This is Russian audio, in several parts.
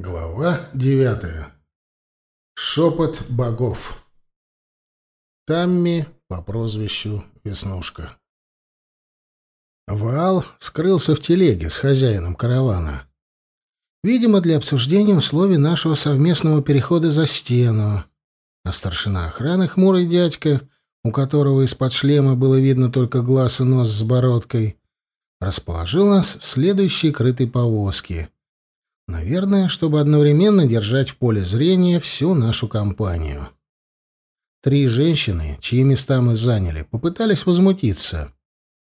Глава девятая. Шепот богов. Тамми по прозвищу Веснушка. Ваал скрылся в телеге с хозяином каравана. Видимо, для обсуждения условий нашего совместного перехода за стену. А старшина охраны, хмурый дядька, у которого из-под шлема было видно только глаз и нос с бородкой, расположил нас в следующей крытой повозке — Наверное, чтобы одновременно держать в поле зрения всю нашу компанию. Три женщины, чьи места мы заняли, попытались возмутиться,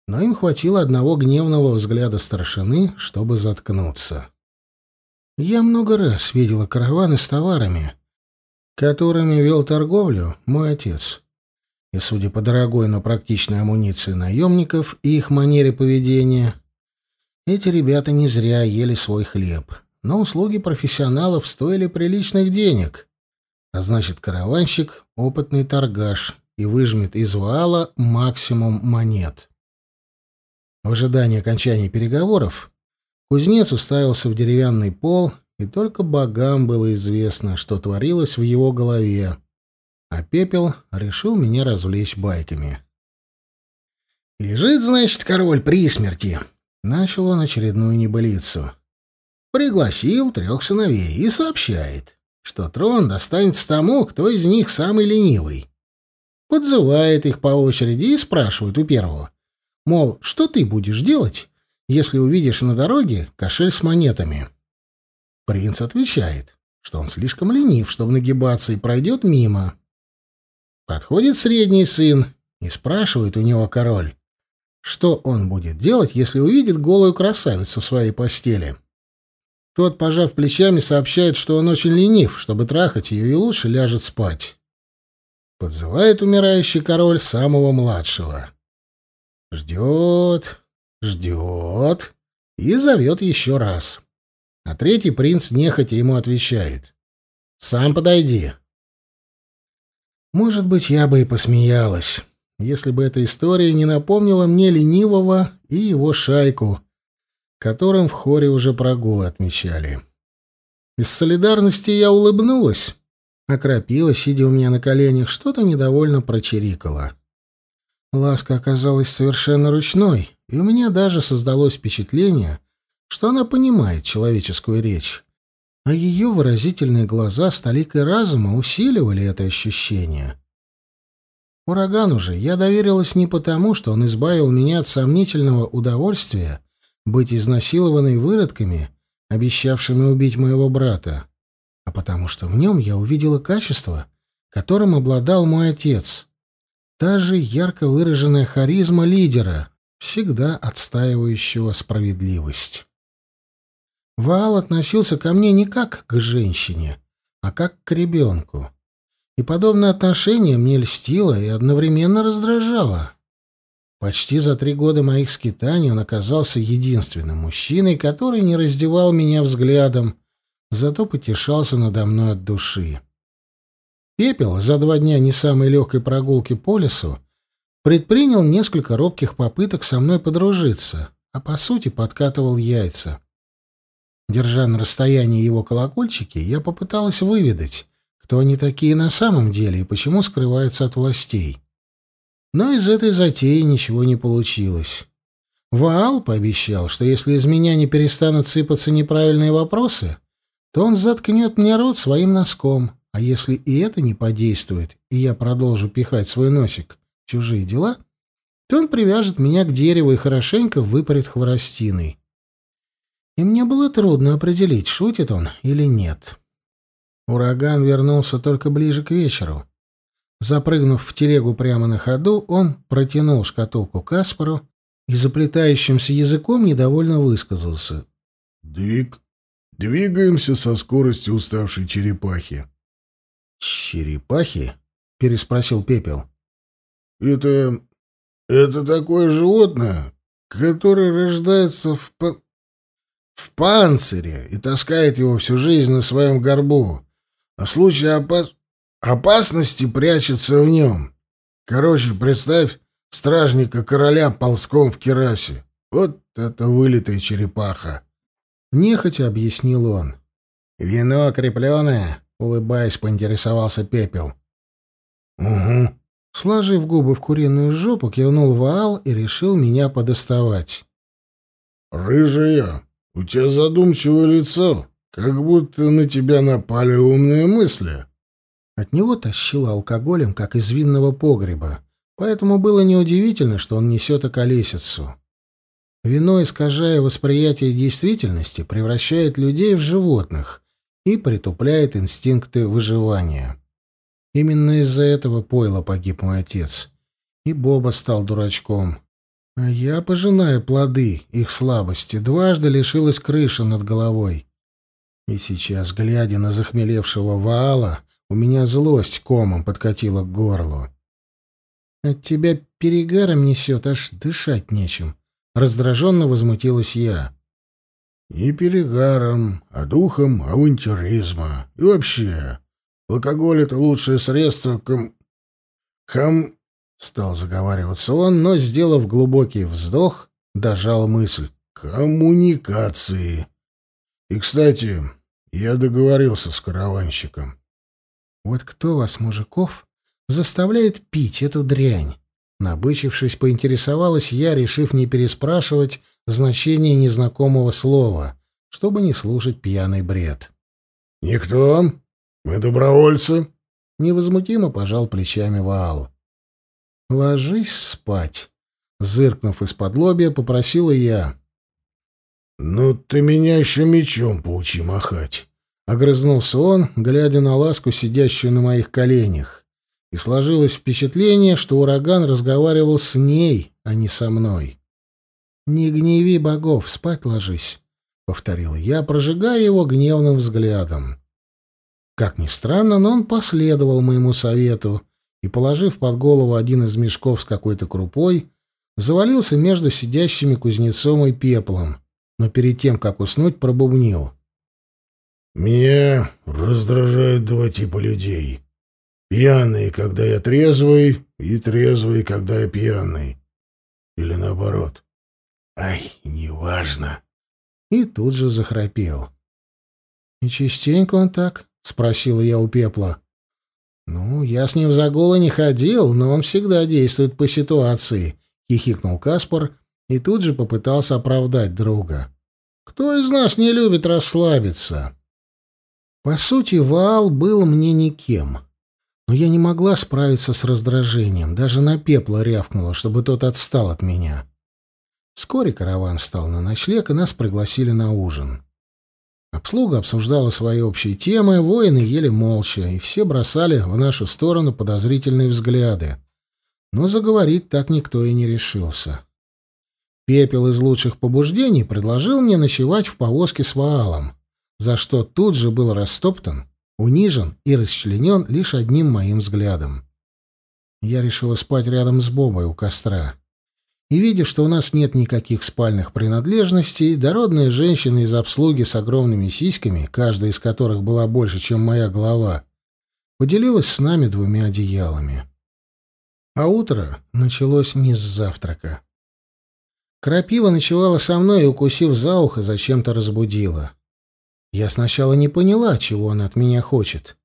но им хватило одного гневного взгляда старшины, чтобы заткнуться. Я много раз видела караваны с товарами, которыми вел торговлю мой отец. И, судя по дорогой, но практичной амуниции наемников и их манере поведения, эти ребята не зря ели свой хлеб но услуги профессионалов стоили приличных денег. А значит, караванщик — опытный торгаш и выжмет из вала максимум монет. В ожидании окончания переговоров кузнец уставился в деревянный пол, и только богам было известно, что творилось в его голове. А пепел решил меня развлечь байками. «Лежит, значит, король при смерти», — начал он очередную небылицу пригласил трех сыновей и сообщает, что трон достанется тому, кто из них самый ленивый. Подзывает их по очереди и спрашивает у первого, мол, что ты будешь делать, если увидишь на дороге кошель с монетами? Принц отвечает, что он слишком ленив, чтобы нагибаться, и пройдет мимо. Подходит средний сын и спрашивает у него король, что он будет делать, если увидит голую красавицу в своей постели. Тот, пожав плечами, сообщает, что он очень ленив, чтобы трахать ее, и лучше ляжет спать. Подзывает умирающий король самого младшего. Ждет, ждет и зовет еще раз. А третий принц нехотя ему отвечает. «Сам подойди». Может быть, я бы и посмеялась, если бы эта история не напомнила мне ленивого и его шайку, которым в хоре уже прогулы отмечали. Из солидарности я улыбнулась, а крапива, сидя у меня на коленях, что-то недовольно прочирикала. Ласка оказалась совершенно ручной, и у меня даже создалось впечатление, что она понимает человеческую речь, а ее выразительные глаза с разума усиливали это ощущение. Урагану же я доверилась не потому, что он избавил меня от сомнительного удовольствия быть изнасилованной выродками, обещавшими убить моего брата, а потому что в нем я увидела качество, которым обладал мой отец. Та же ярко выраженная харизма лидера, всегда отстаивающего справедливость. Ваал относился ко мне не как к женщине, а как к ребенку. И подобное отношение мне льстило и одновременно раздражало. Почти за три года моих скитаний он оказался единственным мужчиной, который не раздевал меня взглядом, зато потешался надо мной от души. Пепел за два дня не самой легкой прогулки по лесу предпринял несколько робких попыток со мной подружиться, а по сути подкатывал яйца. Держа на расстоянии его колокольчики, я попыталась выведать, кто они такие на самом деле и почему скрываются от властей. Но из этой затеи ничего не получилось. Ваал пообещал, что если из меня не перестанут сыпаться неправильные вопросы, то он заткнет мне рот своим носком, а если и это не подействует, и я продолжу пихать свой носик в чужие дела, то он привяжет меня к дереву и хорошенько выпарит хворостиной. И мне было трудно определить, шутит он или нет. Ураган вернулся только ближе к вечеру. Запрыгнув в телегу прямо на ходу, он протянул шкатулку Каспару и заплетающимся языком недовольно высказался. «Двиг... Двигаемся со скоростью уставшей черепахи». «Черепахи?» — переспросил Пепел. «Это... это такое животное, которое рождается в... в панцире и таскает его всю жизнь на своем горбу, а в случае опас... Опасности прячется в нем. Короче, представь стражника короля ползком в керасе. Вот это вылитая черепаха. Нехотя объяснил он. «Вино крепленое?» — улыбаясь, поинтересовался Пепел. «Угу». Сложив губы в куриную жопу, кивнул Ваал и решил меня подоставать. «Рыжая, у тебя задумчивое лицо, как будто на тебя напали умные мысли». От него тащило алкоголем, как из винного погреба, поэтому было неудивительно, что он несет околесицу. Вино, искажая восприятие действительности, превращает людей в животных и притупляет инстинкты выживания. Именно из-за этого пойла погиб мой отец. И Боба стал дурачком. А я, пожиная плоды их слабости, дважды лишилась крыши над головой. И сейчас, глядя на захмелевшего Ваала, у меня злость комом подкатила к горлу. От тебя перегаром несет, аж дышать нечем. Раздраженно возмутилась я. Не перегаром, а духом авантюризма. И вообще, алкоголь — это лучшее средство ком... ком... Стал заговариваться он, но, сделав глубокий вздох, дожал мысль. Коммуникации. И, кстати, я договорился с караванщиком. Вот кто вас, мужиков, заставляет пить эту дрянь? Набычившись, поинтересовалась я, решив не переспрашивать значение незнакомого слова, чтобы не слушать пьяный бред. «Никто. Мы добровольцы», — невозмутимо пожал плечами Ваал. «Ложись спать», — зыркнув из-под лобья, попросила я. «Ну ты меня еще мечом поучи махать», — огрызнулся он, глядя на ласку, сидящую на моих коленях и сложилось впечатление, что ураган разговаривал с ней, а не со мной. «Не гневи богов, спать ложись», — повторил я, прожигая его гневным взглядом. Как ни странно, но он последовал моему совету и, положив под голову один из мешков с какой-то крупой, завалился между сидящими кузнецом и пеплом, но перед тем, как уснуть, пробубнил. «Меня раздражают два типа людей. Пьяный, когда я трезвый, и трезвый, когда я пьяный. Или наоборот. Ай, неважно. И тут же захрапел. — И частенько он так? — спросила я у пепла. — Ну, я с ним за голо не ходил, но он всегда действует по ситуации, — хихикнул Каспар и тут же попытался оправдать друга. — Кто из нас не любит расслабиться? По сути, Ваал был мне никем. — но я не могла справиться с раздражением, даже на пепла рявкнула, чтобы тот отстал от меня. Вскоре караван встал на ночлег, и нас пригласили на ужин. Обслуга обсуждала свои общие темы, воины ели молча, и все бросали в нашу сторону подозрительные взгляды. Но заговорить так никто и не решился. Пепел из лучших побуждений предложил мне ночевать в повозке с Ваалом, за что тут же был растоптан унижен и расчленен лишь одним моим взглядом. Я решила спать рядом с Бобой у костра. И, видя, что у нас нет никаких спальных принадлежностей, дородная женщина из обслуги с огромными сиськами, каждая из которых была больше, чем моя голова, поделилась с нами двумя одеялами. А утро началось не с завтрака. Крапива ночевала со мной и, укусив за ухо, зачем-то разбудила. Я сначала не поняла, чего он от меня хочет,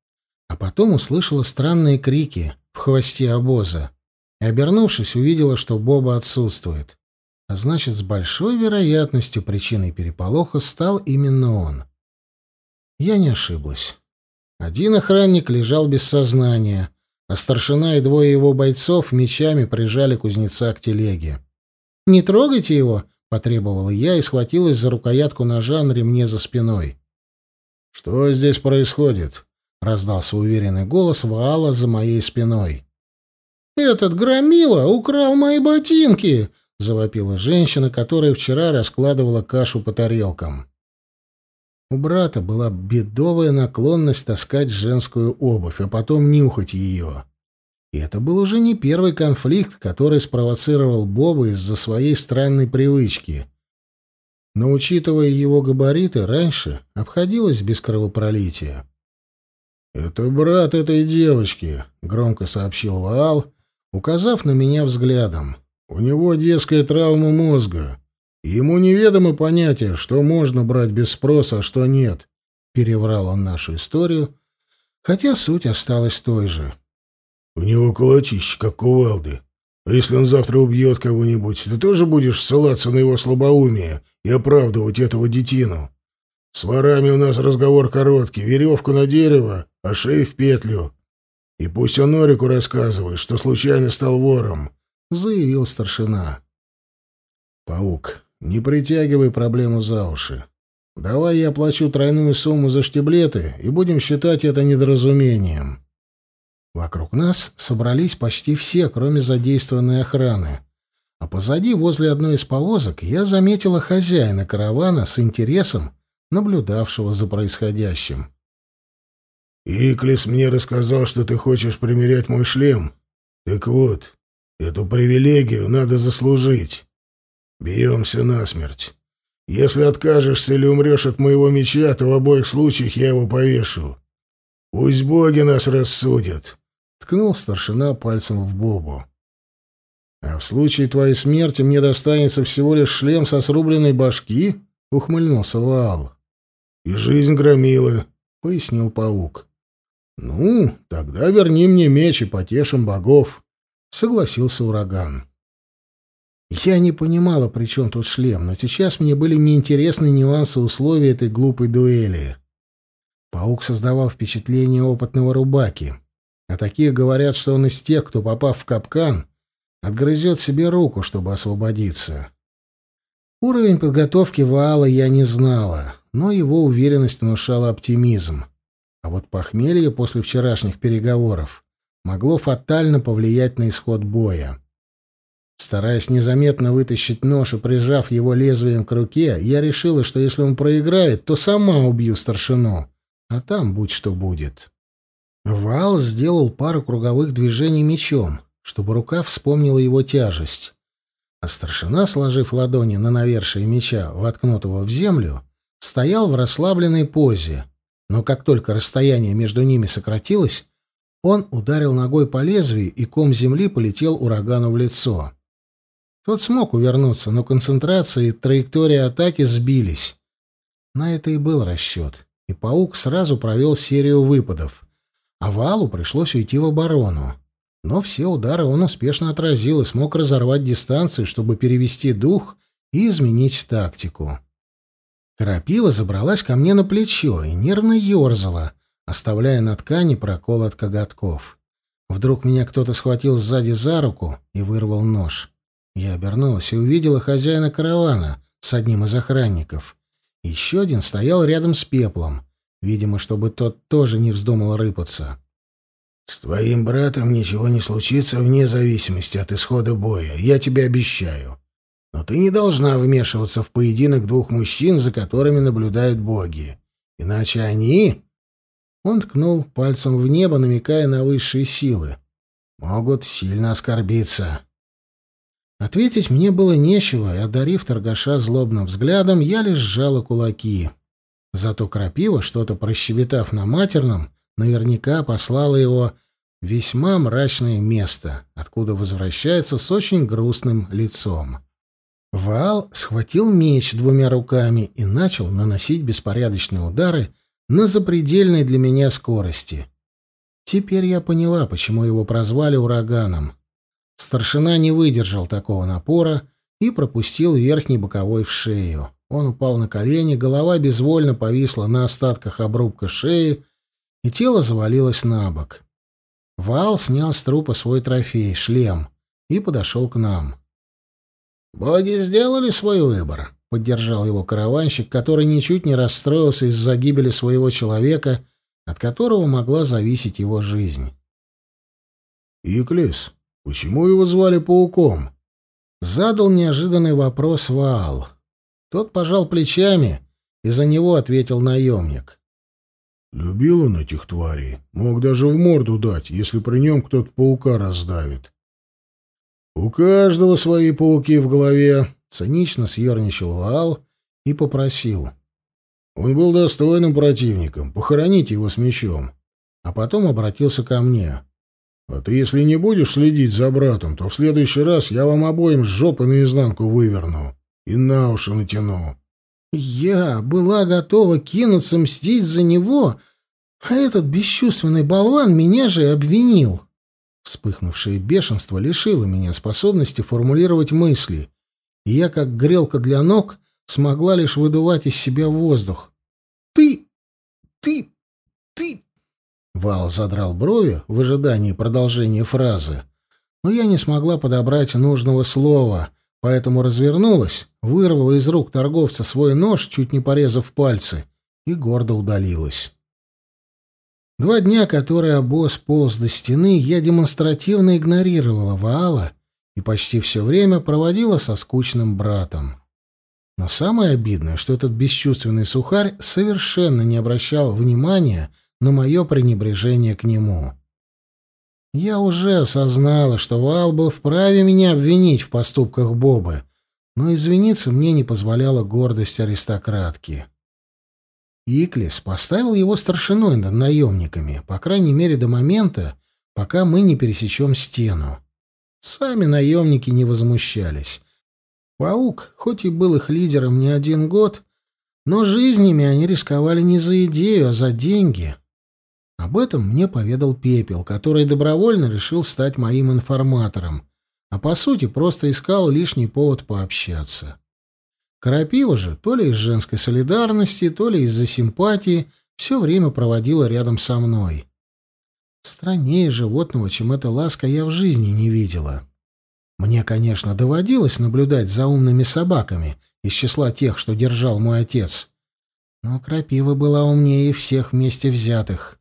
а потом услышала странные крики в хвосте обоза и, обернувшись, увидела, что Боба отсутствует. А значит, с большой вероятностью причиной переполоха стал именно он. Я не ошиблась. Один охранник лежал без сознания, а старшина и двое его бойцов мечами прижали кузнеца к телеге. «Не трогайте его!» — потребовала я и схватилась за рукоятку ножа на ремне за спиной. «Что здесь происходит?» — раздался уверенный голос Ваала за моей спиной. «Этот громила украл мои ботинки!» — завопила женщина, которая вчера раскладывала кашу по тарелкам. У брата была бедовая наклонность таскать женскую обувь, а потом нюхать ее. И это был уже не первый конфликт, который спровоцировал Боба из-за своей странной привычки — но, учитывая его габариты, раньше обходилось без кровопролития. «Это брат этой девочки», — громко сообщил Ваал, указав на меня взглядом. «У него детская травма мозга. Ему неведомо понятие, что можно брать без спроса, а что нет. переврал он нашу историю, хотя суть осталась той же. У него кулачище, как кувалды. А если он завтра убьет кого-нибудь, ты тоже будешь ссылаться на его слабоумие и оправдывать этого детину? С ворами у нас разговор короткий, веревку на дерево, а шею в петлю. И пусть он Орику рассказывает, что случайно стал вором, — заявил старшина. Паук, не притягивай проблему за уши. Давай я оплачу тройную сумму за штиблеты и будем считать это недоразумением. Вокруг нас собрались почти все, кроме задействованной охраны. А позади, возле одной из повозок, я заметила хозяина каравана с интересом, наблюдавшего за происходящим. «Иклис мне рассказал, что ты хочешь примерять мой шлем. Так вот, эту привилегию надо заслужить. Бьемся насмерть. Если откажешься или умрешь от моего меча, то в обоих случаях я его повешу. Пусть боги нас рассудят», — ткнул старшина пальцем в Бобу. «А в случае твоей смерти мне достанется всего лишь шлем со срубленной башки?» — ухмыльнулся Ваал. «И жизнь громила», — пояснил паук. «Ну, тогда верни мне меч и потешим богов», — согласился ураган. Я не понимала, при чем тут шлем, но сейчас мне были неинтересны нюансы условий этой глупой дуэли. Паук создавал впечатление опытного рубаки, а такие говорят, что он из тех, кто, попав в капкан, отгрызет себе руку, чтобы освободиться. Уровень подготовки Ваала я не знала, но его уверенность внушала оптимизм. А вот похмелье после вчерашних переговоров могло фатально повлиять на исход боя. Стараясь незаметно вытащить нож и прижав его лезвием к руке, я решила, что если он проиграет, то сама убью старшину, а там будь что будет. Вал сделал пару круговых движений мечом, чтобы рука вспомнила его тяжесть. А старшина, сложив ладони на навершие меча, воткнутого в землю, стоял в расслабленной позе, но как только расстояние между ними сократилось, он ударил ногой по лезвию, и ком земли полетел урагану в лицо. Тот смог увернуться, но концентрация и траектория атаки сбились. На это и был расчет, и паук сразу провел серию выпадов, а Валу пришлось уйти в оборону. Но все удары он успешно отразил и смог разорвать дистанцию, чтобы перевести дух и изменить тактику. Крапива забралась ко мне на плечо и нервно ерзала, оставляя на ткани прокол от коготков. Вдруг меня кто-то схватил сзади за руку и вырвал нож. Я обернулась и увидела хозяина каравана с одним из охранников. Еще один стоял рядом с пеплом, видимо, чтобы тот тоже не вздумал рыпаться. «С твоим братом ничего не случится вне зависимости от исхода боя, я тебе обещаю», но ты не должна вмешиваться в поединок двух мужчин, за которыми наблюдают боги. Иначе они...» Он ткнул пальцем в небо, намекая на высшие силы. «Могут сильно оскорбиться». Ответить мне было нечего, и, одарив торгаша злобным взглядом, я лишь сжала кулаки. Зато крапива, что-то прощебетав на матерном, наверняка послала его в весьма мрачное место, откуда возвращается с очень грустным лицом. Ваал схватил меч двумя руками и начал наносить беспорядочные удары на запредельной для меня скорости. Теперь я поняла, почему его прозвали ураганом. Старшина не выдержал такого напора и пропустил верхний боковой в шею. Он упал на колени, голова безвольно повисла на остатках обрубка шеи, и тело завалилось на бок. Вал снял с трупа свой трофей, шлем, и подошел к нам. «Боги сделали свой выбор», — поддержал его караванщик, который ничуть не расстроился из-за гибели своего человека, от которого могла зависеть его жизнь. «Иклис, почему его звали Пауком?» — задал неожиданный вопрос Ваал. Тот пожал плечами, и за него ответил наемник. «Любил он этих тварей, мог даже в морду дать, если при нем кто-то паука раздавит. «У каждого свои пауки в голове», — цинично съерничал Ваал и попросил. Он был достойным противником, похороните его с мечом. А потом обратился ко мне. «А ты, если не будешь следить за братом, то в следующий раз я вам обоим с жопы наизнанку выверну и на уши натяну». Я была готова кинуться мстить за него, а этот бесчувственный болван меня же обвинил. Вспыхнувшее бешенство лишило меня способности формулировать мысли, и я, как грелка для ног, смогла лишь выдувать из себя воздух. «Ты! Ты! Ты!» Вал задрал брови в ожидании продолжения фразы, но я не смогла подобрать нужного слова, поэтому развернулась, вырвала из рук торговца свой нож, чуть не порезав пальцы, и гордо удалилась. Два дня, которые обоз полз до стены, я демонстративно игнорировала Ваала и почти все время проводила со скучным братом. Но самое обидное, что этот бесчувственный сухарь совершенно не обращал внимания на мое пренебрежение к нему. Я уже осознала, что Вал был вправе меня обвинить в поступках Бобы, но извиниться мне не позволяла гордость аристократки. Иклис поставил его старшиной над наемниками, по крайней мере до момента, пока мы не пересечем стену. Сами наемники не возмущались. Паук, хоть и был их лидером не один год, но жизнями они рисковали не за идею, а за деньги. Об этом мне поведал Пепел, который добровольно решил стать моим информатором, а по сути просто искал лишний повод пообщаться. Крапива же, то ли из женской солидарности, то ли из-за симпатии, все время проводила рядом со мной. Страннее животного, чем эта ласка, я в жизни не видела. Мне, конечно, доводилось наблюдать за умными собаками из числа тех, что держал мой отец. Но крапива была умнее всех вместе взятых.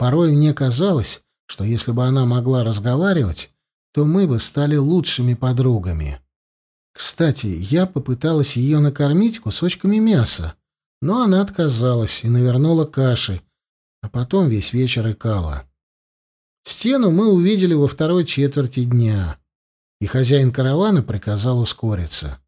Порой мне казалось, что если бы она могла разговаривать, то мы бы стали лучшими подругами. Кстати, я попыталась ее накормить кусочками мяса, но она отказалась и навернула каши, а потом весь вечер икала. Стену мы увидели во второй четверти дня, и хозяин каравана приказал ускориться.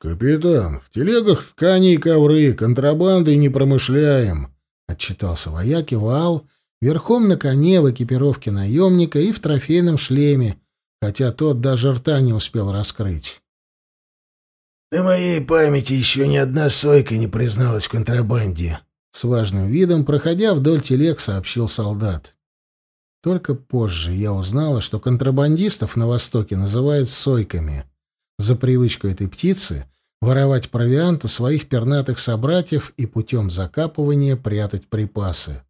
«Капитан, в телегах ткани и ковры, контрабандой не промышляем», — отчитался вояки Ваал, верхом на коне в экипировке наемника и в трофейном шлеме, хотя тот даже рта не успел раскрыть. «На моей памяти еще ни одна сойка не призналась в контрабанде», — с важным видом, проходя вдоль телег, сообщил солдат. Только позже я узнала, что контрабандистов на Востоке называют сойками. За привычку этой птицы воровать провиант у своих пернатых собратьев и путем закапывания прятать припасы.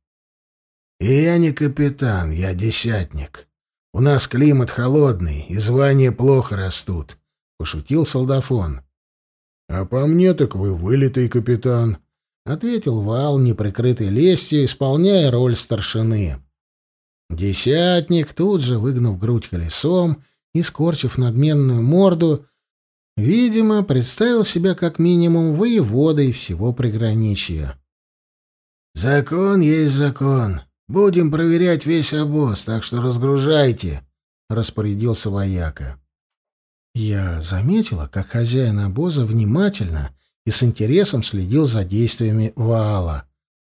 «И я не капитан, я десятник. У нас климат холодный, и звания плохо растут», — пошутил солдафон. «А по мне так вы вылитый капитан», — ответил Вал, неприкрытый лестью, исполняя роль старшины. Десятник, тут же выгнув грудь колесом и скорчив надменную морду, видимо, представил себя как минимум воеводой всего приграничья. «Закон есть закон. Будем проверять весь обоз, так что разгружайте», — распорядился вояка. Я заметила, как хозяин обоза внимательно и с интересом следил за действиями Ваала,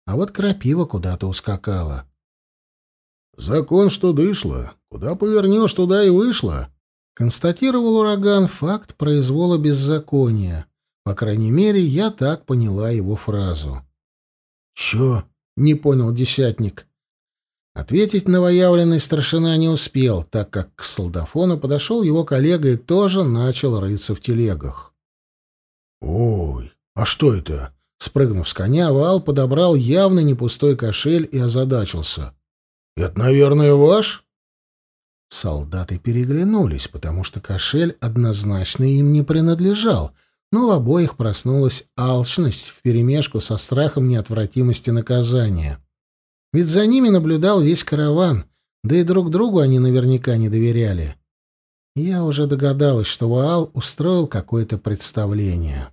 а вот крапива куда-то ускакала. «Закон, что дышло. Куда повернешь, туда и вышло», — констатировал ураган факт произвола беззакония. По крайней мере, я так поняла его фразу. «Чё?» — не понял десятник. Ответить новоявленный старшина не успел, так как к солдафону подошел его коллега и тоже начал рыться в телегах. «Ой, а что это?» Спрыгнув с коня, Вал подобрал явно не пустой кошель и озадачился. «Это, наверное, ваш?» Солдаты переглянулись, потому что кошель однозначно им не принадлежал, но в обоих проснулась алчность вперемешку со страхом неотвратимости наказания. Ведь за ними наблюдал весь караван, да и друг другу они наверняка не доверяли. Я уже догадалась, что Ваал устроил какое-то представление.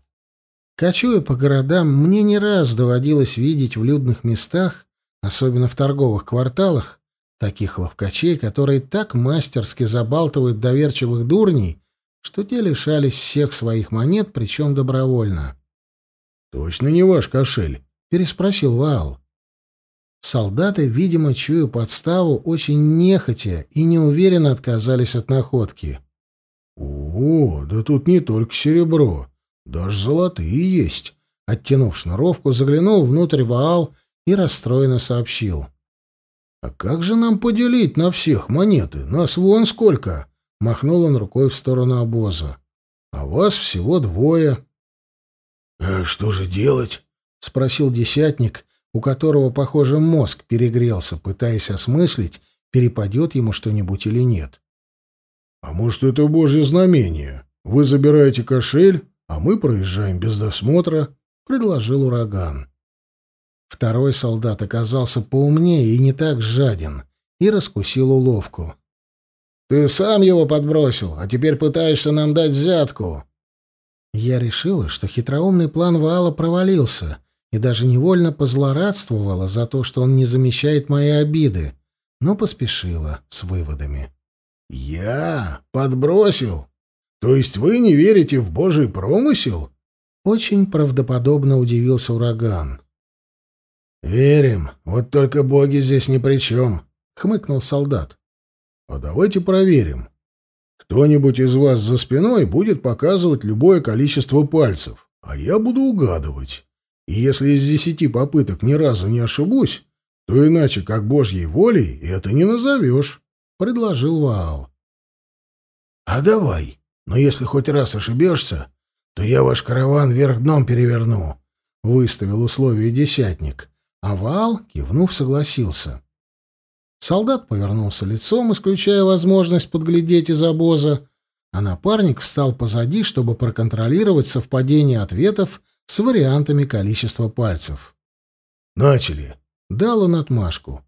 Кочуя по городам, мне не раз доводилось видеть в людных местах особенно в торговых кварталах, таких ловкачей, которые так мастерски забалтывают доверчивых дурней, что те лишались всех своих монет, причем добровольно. «Точно не ваш кошель?» — переспросил Ваал. Солдаты, видимо, чуя подставу, очень нехотя и неуверенно отказались от находки. «О, да тут не только серебро, даже золотые есть», — Оттянув шнуровку, заглянул внутрь Ваал и расстроенно сообщил. «А как же нам поделить на всех монеты? Нас вон сколько!» Махнул он рукой в сторону обоза. «А вас всего двое». «А что же делать?» — спросил десятник, у которого, похоже, мозг перегрелся, пытаясь осмыслить, перепадет ему что-нибудь или нет. «А может, это божье знамение? Вы забираете кошель, а мы проезжаем без досмотра», — предложил ураган. Второй солдат оказался поумнее и не так жаден, и раскусил уловку. «Ты сам его подбросил, а теперь пытаешься нам дать взятку». Я решила, что хитроумный план Ваала провалился, и даже невольно позлорадствовала за то, что он не замечает мои обиды, но поспешила с выводами. «Я? Подбросил? То есть вы не верите в божий промысел?» Очень правдоподобно удивился ураган. «Верим, вот только боги здесь ни при чем», — хмыкнул солдат. «А давайте проверим. Кто-нибудь из вас за спиной будет показывать любое количество пальцев, а я буду угадывать. И если из десяти попыток ни разу не ошибусь, то иначе, как божьей волей, это не назовешь», — предложил Ваал. «А давай, но если хоть раз ошибешься, то я ваш караван вверх дном переверну», — выставил условие десятник. Овал, кивнув, согласился. Солдат повернулся лицом, исключая возможность подглядеть из обоза, а напарник встал позади, чтобы проконтролировать совпадение ответов с вариантами количества пальцев. «Начали!» — дал он отмашку.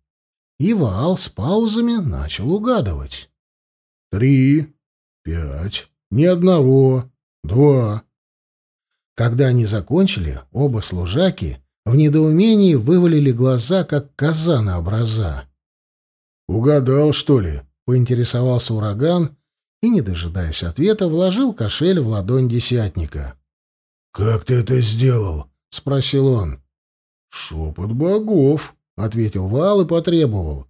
И Ваал с паузами начал угадывать. «Три, пять, ни одного, два». Когда они закончили, оба служаки в недоумении вывалили глаза, как коза на образа. «Угадал, что ли?» — поинтересовался ураган и, не дожидаясь ответа, вложил кошель в ладонь десятника. «Как ты это сделал?» — спросил он. «Шепот богов», — ответил Вал и потребовал.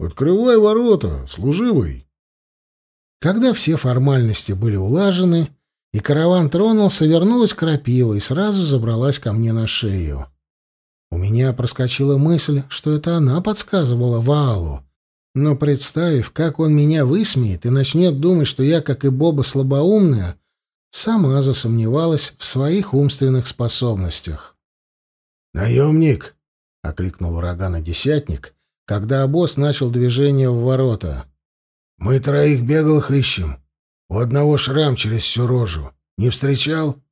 «Открывай ворота, служивый». Когда все формальности были улажены, и караван тронулся, вернулась крапива и сразу забралась ко мне на шею. У меня проскочила мысль, что это она подсказывала Ваалу. Но представив, как он меня высмеет и начнет думать, что я, как и Боба, слабоумная, сама засомневалась в своих умственных способностях. «Наемник!» — окликнул урагана десятник, когда обоз начал движение в ворота. «Мы троих беглых ищем. У одного шрам через всю рожу. Не встречал?»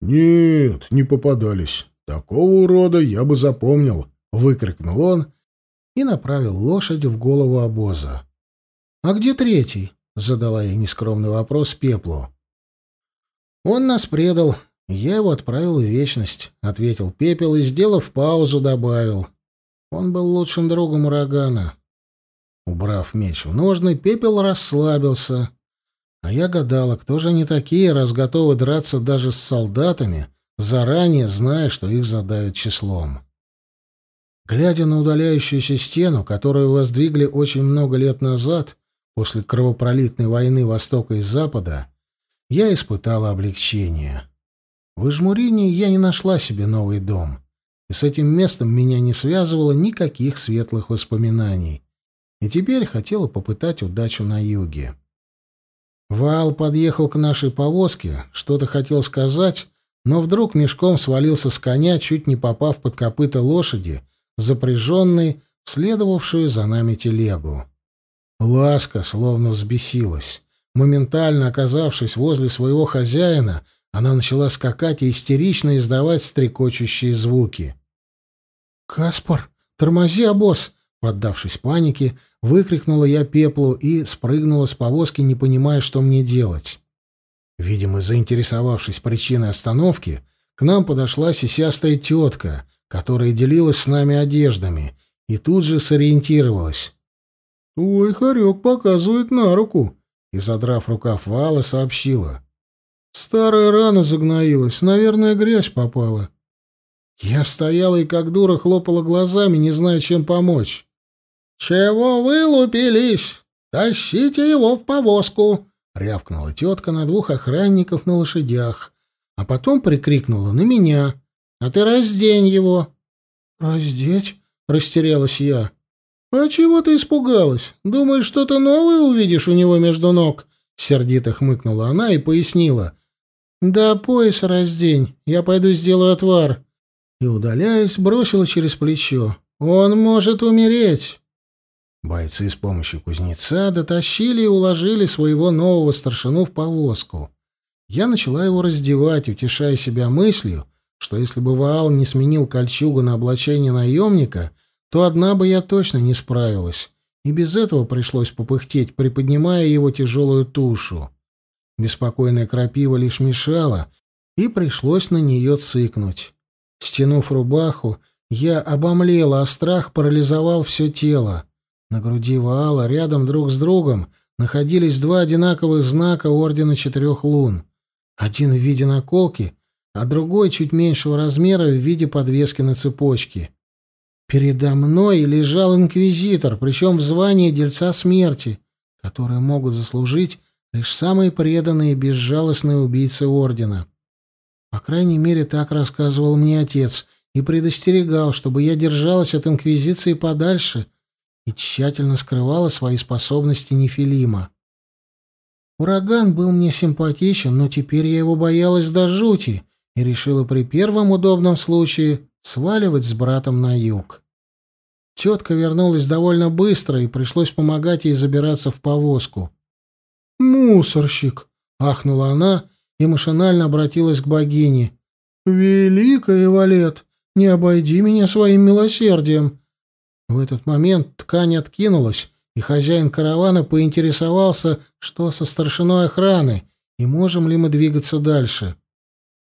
«Нет, не попадались. Такого урода я бы запомнил, выкрикнул он и направил лошадь в голову обоза. А где третий? задала я нескромный вопрос Пеплу. Он нас предал, я его отправил в вечность, ответил Пепел и, сделав паузу, добавил: он был лучшим другом урагана. Убрав меч в ножны, Пепел расслабился. А я гадала, кто же они такие, раз готовы драться даже с солдатами, заранее зная, что их задавят числом. Глядя на удаляющуюся стену, которую воздвигли очень много лет назад, после кровопролитной войны Востока и Запада, я испытала облегчение. В Ижмурине я не нашла себе новый дом, и с этим местом меня не связывало никаких светлых воспоминаний, и теперь хотела попытать удачу на юге. Вал подъехал к нашей повозке, что-то хотел сказать, но вдруг мешком свалился с коня, чуть не попав под копыта лошади, запряженной в следовавшую за нами телегу. Ласка словно взбесилась. Моментально оказавшись возле своего хозяина, она начала скакать и истерично издавать стрекочущие звуки. «Каспар, тормози, обоз!» Поддавшись панике, выкрикнула я пеплу и спрыгнула с повозки, не понимая, что мне делать. Видимо, заинтересовавшись причиной остановки, к нам подошла сисястая тетка, которая делилась с нами одеждами, и тут же сориентировалась. «Твой хорек показывает на руку», и, задрав рукав вала, сообщила. «Старая рана загноилась, наверное, грязь попала». Я стояла и как дура хлопала глазами, не зная, чем помочь. «Чего вы лупились? Тащите его в повозку!» рявкнула тетка на двух охранников на лошадях, а потом прикрикнула на меня, а ты раздень его». «Раздеть?» — растерялась я. «А чего ты испугалась? Думаешь, что-то новое увидишь у него между ног?» Сердито хмыкнула она и пояснила. «Да пояс раздень, я пойду сделаю отвар». И, удаляясь, бросила через плечо. «Он может умереть». Бойцы с помощью кузнеца дотащили и уложили своего нового старшину в повозку. Я начала его раздевать, утешая себя мыслью, что если бы Ваал не сменил кольчугу на облачение наемника, то одна бы я точно не справилась, и без этого пришлось попыхтеть, приподнимая его тяжелую тушу. Беспокойная крапива лишь мешала, и пришлось на нее цыкнуть. Стянув рубаху, я обомлела, а страх парализовал все тело. На груди Ваала рядом друг с другом находились два одинаковых знака Ордена Четырех Лун. Один в виде наколки, а другой чуть меньшего размера в виде подвески на цепочке. Передо мной лежал инквизитор, причем в звании дельца смерти, которые могут заслужить лишь самые преданные и безжалостные убийцы Ордена. По крайней мере, так рассказывал мне отец и предостерегал, чтобы я держалась от инквизиции подальше — и тщательно скрывала свои способности Нефилима. Ураган был мне симпатичен, но теперь я его боялась до жути и решила при первом удобном случае сваливать с братом на юг. Тетка вернулась довольно быстро, и пришлось помогать ей забираться в повозку. «Мусорщик!» — ахнула она и машинально обратилась к богине. «Великая Валет, не обойди меня своим милосердием. В этот момент ткань откинулась, и хозяин каравана поинтересовался, что со старшиной охраны, и можем ли мы двигаться дальше.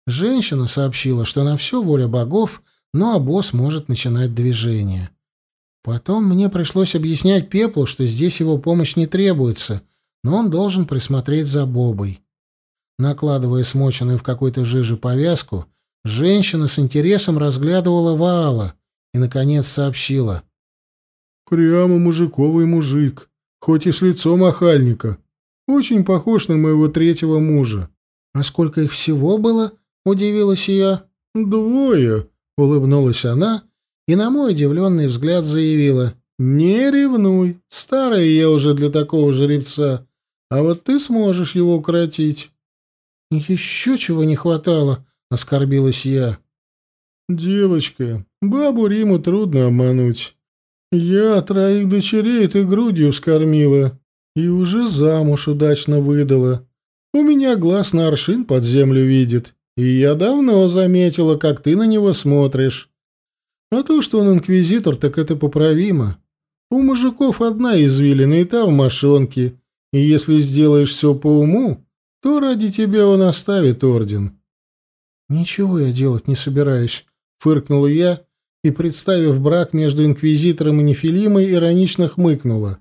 Женщина сообщила, что на все воля богов, но обоз может начинать движение. Потом мне пришлось объяснять Пеплу, что здесь его помощь не требуется, но он должен присмотреть за Бобой. Накладывая смоченную в какой-то жиже повязку, женщина с интересом разглядывала Ваала и, наконец, сообщила. Прямо мужиковый мужик, хоть и с лицом охальника. Очень похож на моего третьего мужа. — А сколько их всего было? — удивилась я. — Двое, — улыбнулась она и на мой удивленный взгляд заявила. — Не ревнуй, старая я уже для такого жеребца, а вот ты сможешь его укротить. — Еще чего не хватало, — оскорбилась я. — Девочка, бабу Риму трудно обмануть. Я троих дочерей ты грудью скормила и уже замуж удачно выдала. У меня глаз на аршин под землю видит, и я давно заметила, как ты на него смотришь. А то, что он инквизитор, так это поправимо. У мужиков одна извилина, и та в мошонке, и если сделаешь все по уму, то ради тебя он оставит орден. — Ничего я делать не собираюсь, — фыркнула я, и, представив брак между инквизитором и нефилимой, иронично хмыкнула.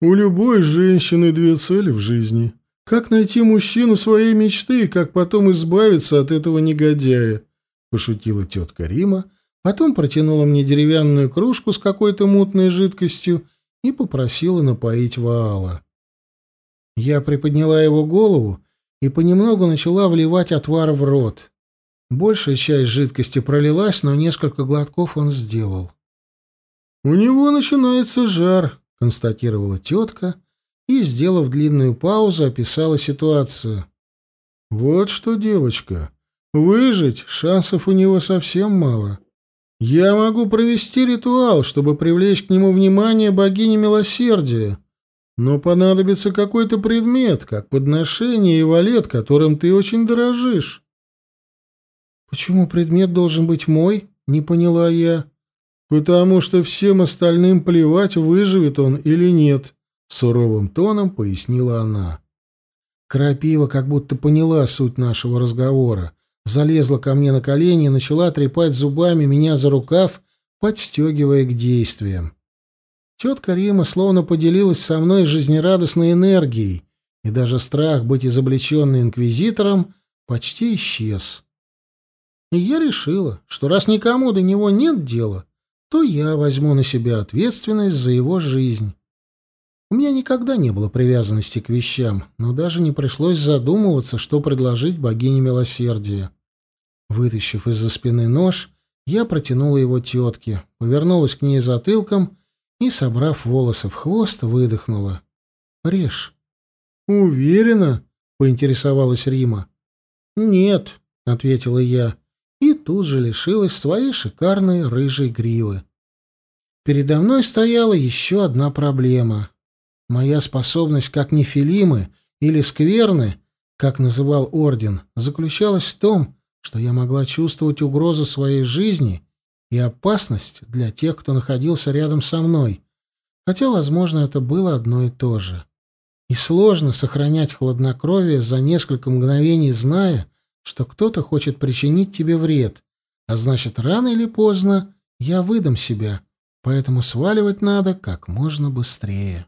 «У любой женщины две цели в жизни. Как найти мужчину своей мечты и как потом избавиться от этого негодяя?» — пошутила тетка Рима, потом протянула мне деревянную кружку с какой-то мутной жидкостью и попросила напоить Ваала. Я приподняла его голову и понемногу начала вливать отвар в рот. Большая часть жидкости пролилась, но несколько глотков он сделал. «У него начинается жар», — констатировала тетка и, сделав длинную паузу, описала ситуацию. «Вот что, девочка, выжить шансов у него совсем мало. Я могу провести ритуал, чтобы привлечь к нему внимание богини милосердия, но понадобится какой-то предмет, как подношение и валет, которым ты очень дорожишь. «Почему предмет должен быть мой?» — не поняла я. «Потому что всем остальным плевать, выживет он или нет», — суровым тоном пояснила она. Крапива как будто поняла суть нашего разговора, залезла ко мне на колени и начала трепать зубами меня за рукав, подстегивая к действиям. Тетка Рима словно поделилась со мной жизнерадостной энергией, и даже страх быть изобличенной инквизитором почти исчез. И я решила, что раз никому до него нет дела, то я возьму на себя ответственность за его жизнь. У меня никогда не было привязанности к вещам, но даже не пришлось задумываться, что предложить богине милосердия. Вытащив из-за спины нож, я протянула его тетке, повернулась к ней затылком и, собрав волосы в хвост, выдохнула. «Режь». «Уверена?» — поинтересовалась Рима. «Нет», — ответила я, и тут же лишилась своей шикарной рыжей гривы. Передо мной стояла еще одна проблема. Моя способность как нефилимы или скверны, как называл Орден, заключалась в том, что я могла чувствовать угрозу своей жизни и опасность для тех, кто находился рядом со мной, хотя, возможно, это было одно и то же. И сложно сохранять хладнокровие за несколько мгновений, зная, что кто-то хочет причинить тебе вред, а значит, рано или поздно я выдам себя, поэтому сваливать надо как можно быстрее.